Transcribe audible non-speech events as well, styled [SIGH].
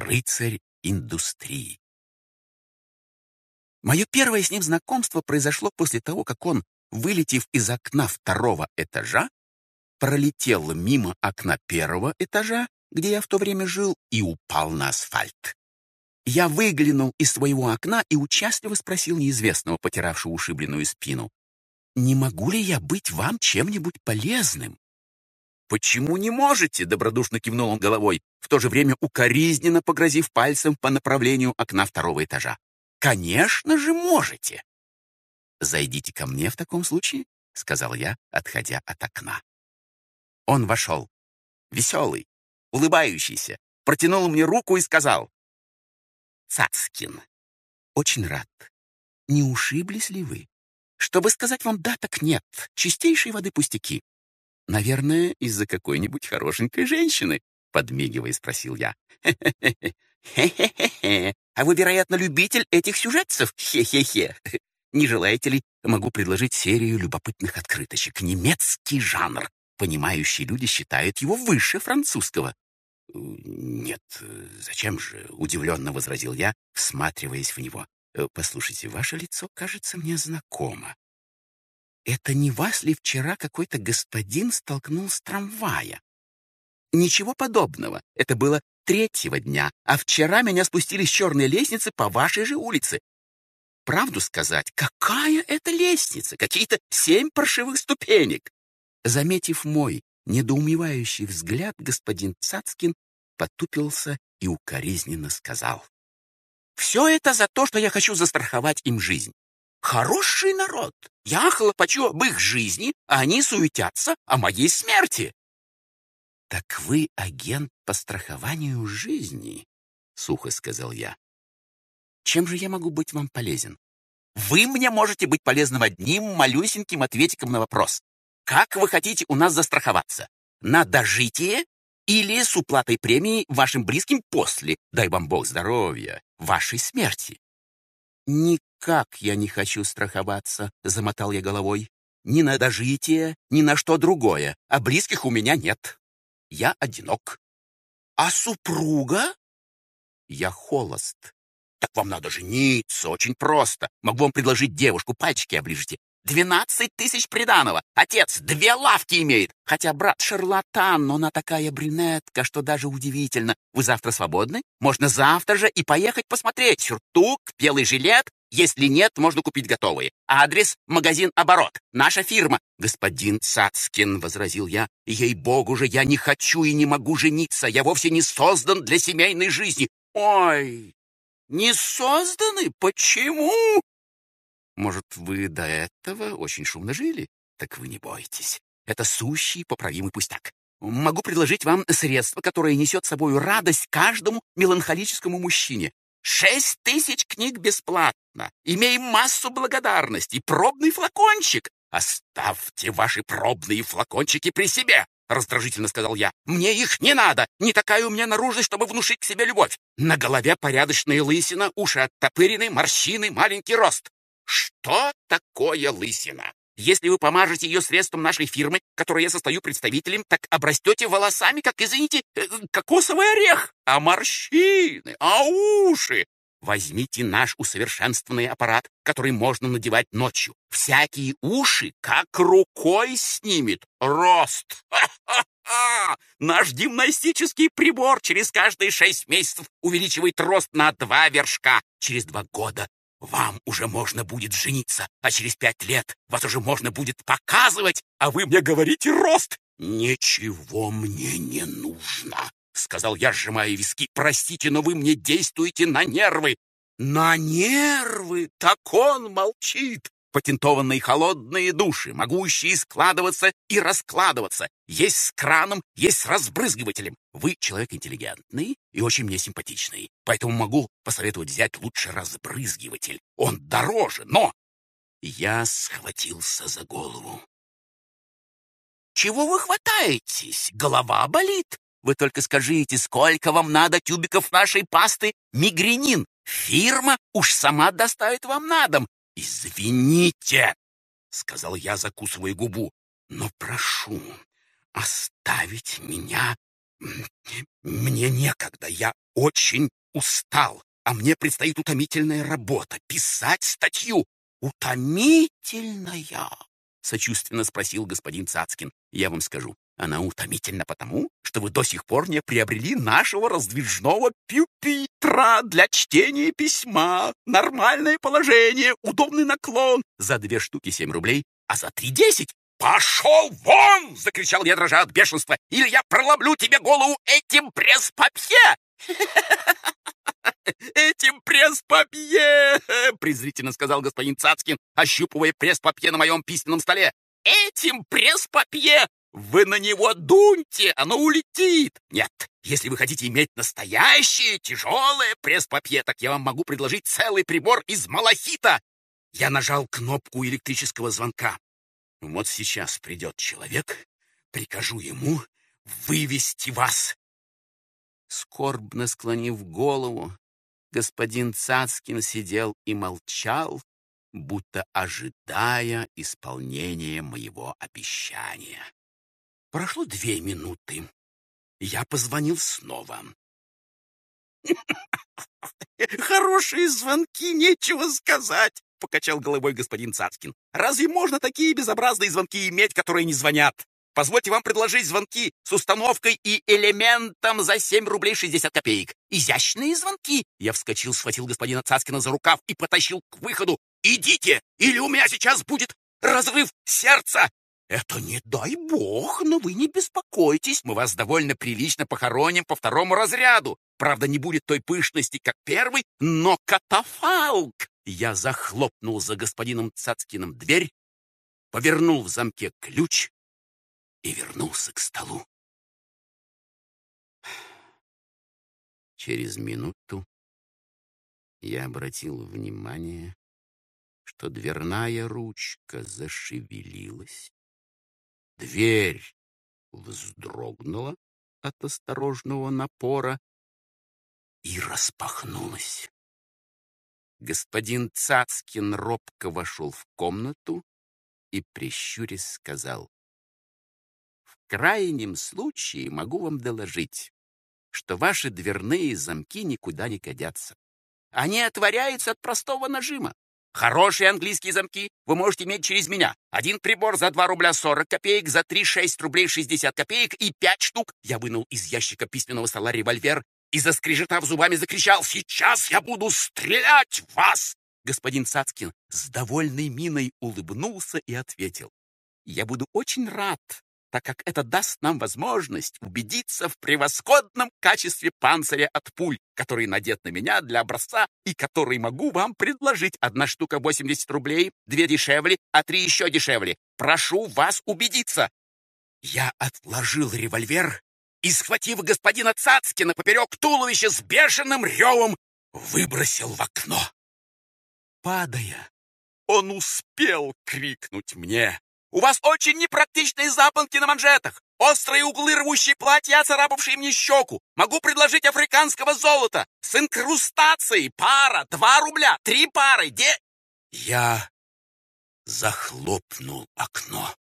рыцарь индустрии. Мое первое с ним знакомство произошло после того, как он, вылетев из окна второго этажа, пролетел мимо окна первого этажа, где я в то время жил, и упал на асфальт. Я выглянул из своего окна и участливо спросил неизвестного, потиравшего ушибленную спину, «Не могу ли я быть вам чем-нибудь полезным?» «Почему не можете?» — добродушно кивнул он головой, в то же время укоризненно погрозив пальцем по направлению окна второго этажа. «Конечно же можете!» «Зайдите ко мне в таком случае», — сказал я, отходя от окна. Он вошел, веселый, улыбающийся, протянул мне руку и сказал, «Цацкин, очень рад. Не ушиблись ли вы? Чтобы сказать вам «да», так нет. Чистейшей воды пустяки. Наверное, из-за какой-нибудь хорошенькой женщины, подмигивая, спросил я. [LAUGHS] Хе-хе-хе. А вы, вероятно, любитель этих сюжетцев? Хе-хе-хе. [LAUGHS] Не желаете ли, могу предложить серию любопытных открыточек. Немецкий жанр. Понимающие люди считают его выше французского. «Нет, зачем же?» — удивленно возразил я, всматриваясь в него. «Послушайте, ваше лицо кажется мне знакомо. Это не вас ли вчера какой-то господин столкнул с трамвая? Ничего подобного. Это было третьего дня, а вчера меня спустили с черной лестницы по вашей же улице. Правду сказать, какая это лестница? Какие-то семь паршивых ступенек. Заметив мой недоумевающий взгляд, господин Цацкин потупился и укоризненно сказал. «Все это за то, что я хочу застраховать им жизнь. Хороший народ. Я хлопочу об их жизни, а они суетятся о моей смерти. Так вы агент по страхованию жизни, сухо сказал я. Чем же я могу быть вам полезен? Вы мне можете быть полезным одним малюсеньким ответиком на вопрос. Как вы хотите у нас застраховаться? На дожитие или с уплатой премии вашим близким после, дай вам Бог здоровья, вашей смерти? «Никак я не хочу страховаться», — замотал я головой. «Ни на дожитие, ни на что другое, а близких у меня нет. Я одинок». «А супруга?» «Я холост». «Так вам надо жениться, очень просто. Могу вам предложить девушку, пальчики оближите. Двенадцать тысяч приданого. Отец две лавки имеет. Хотя брат шарлатан, но она такая брюнетка, что даже удивительно. Вы завтра свободны? Можно завтра же и поехать посмотреть. Сюртук, белый жилет. Если нет, можно купить готовые. Адрес — магазин «Оборот». Наша фирма. Господин Цацкин, — возразил я, — ей-богу же, я не хочу и не могу жениться. Я вовсе не создан для семейной жизни. Ой, не созданы? Почему? Может, вы до этого очень шумно жили? Так вы не бойтесь. Это сущий поправимый пустяк. Могу предложить вам средство, которое несет с собой радость каждому меланхолическому мужчине. Шесть тысяч книг бесплатно. Имеем массу благодарностей. Пробный флакончик. Оставьте ваши пробные флакончики при себе, раздражительно сказал я. Мне их не надо. Не такая у меня наружность, чтобы внушить к себе любовь. На голове порядочная лысина, уши оттопырены, морщины, маленький рост. Что такое лысина? Если вы помажете ее средством нашей фирмы, которой я состою представителем, так обрастете волосами, как, извините, э, кокосовый орех. А морщины, а уши? Возьмите наш усовершенствованный аппарат, который можно надевать ночью. Всякие уши как рукой снимет. Рост. Наш гимнастический прибор через каждые шесть месяцев увеличивает рост на два вершка. Через два года вам уже можно будет жениться, а через пять лет вас уже можно будет показывать, а вы мне говорите рост. Ничего мне не нужно, сказал я, сжимая виски. Простите, но вы мне действуете на нервы. На нервы? Так он молчит патентованные холодные души, могущие складываться и раскладываться. Есть с краном, есть с разбрызгивателем. Вы человек интеллигентный и очень мне симпатичный, поэтому могу посоветовать взять лучше разбрызгиватель. Он дороже, но... Я схватился за голову. «Чего вы хватаетесь? Голова болит. Вы только скажите, сколько вам надо тюбиков нашей пасты мигренин? Фирма уж сама доставит вам на дом. «Извините!» — сказал я, закусывая губу. «Но прошу оставить меня Мне некогда, я очень устал, а мне предстоит утомительная работа — писать статью. Утомительная? Сочувственно спросил господин Цацкин. Я вам скажу, она утомительна потому, что вы до сих пор не приобрели нашего раздвижного пюпитра для чтения письма. Нормальное положение, удобный наклон. За две штуки семь рублей, а за три десять. «Пошел вон!» — закричал я, дрожа от бешенства. «Или я проломлю тебе голову этим пресс-папье!» [LAUGHS] «Этим пресс-папье!» [LAUGHS] — презрительно сказал господин Цацкин, ощупывая пресс-папье на моем письменном столе. «Этим пресс-папье! Вы на него дуньте, оно улетит! Нет, если вы хотите иметь настоящее тяжелое пресс-папье, так я вам могу предложить целый прибор из малахита!» Я нажал кнопку электрического звонка. Вот сейчас придет человек, прикажу ему вывести вас. Скорбно склонив голову, господин Цацкин сидел и молчал, будто ожидая исполнения моего обещания. Прошло две минуты. Я позвонил снова. «Хорошие звонки, нечего сказать!» — покачал головой господин Цацкин. «Разве можно такие безобразные звонки иметь, которые не звонят? Позвольте вам предложить звонки с установкой и элементом за 7 рублей 60 копеек. Изящные звонки!» Я вскочил, схватил господина Цацкина за рукав и потащил к выходу. «Идите, или у меня сейчас будет разрыв сердца!» «Это не дай бог, но вы не беспокойтесь, мы вас довольно прилично похороним по второму разряду. Правда, не будет той пышности, как первый, но катафалк!» Я захлопнул за господином Цацкиным дверь, повернул в замке ключ и вернулся к столу. Через минуту я обратил внимание, что дверная ручка зашевелилась. Дверь вздрогнула от осторожного напора и распахнулась. Господин Цацкин робко вошел в комнату и, прищурясь, сказал, крайнем случае могу вам доложить, что ваши дверные замки никуда не годятся. Они отворяются от простого нажима. Хорошие английские замки вы можете иметь через меня. Один прибор за 2 рубля 40 копеек, за 3-6 рублей 60 копеек и 5 штук. Я вынул из ящика письменного стола револьвер и, заскрежетав зубами, закричал «Сейчас я буду стрелять в вас!» Господин Цацкин с довольной миной улыбнулся и ответил «Я буду очень рад, так как это даст нам возможность убедиться в превосходном качестве панциря от пуль, который надет на меня для образца и который могу вам предложить. Одна штука 80 рублей, две дешевле, а три еще дешевле. Прошу вас убедиться. Я отложил револьвер и, схватив господина Цацкина поперек туловища с бешеным ревом, выбросил в окно. Падая, он успел крикнуть мне у вас очень непрактичные запонки на манжетах. Острые углы рвущие платья, царапавшие мне щеку. Могу предложить африканского золота. С инкрустацией. Пара. Два рубля. Три пары. Де... Я захлопнул окно.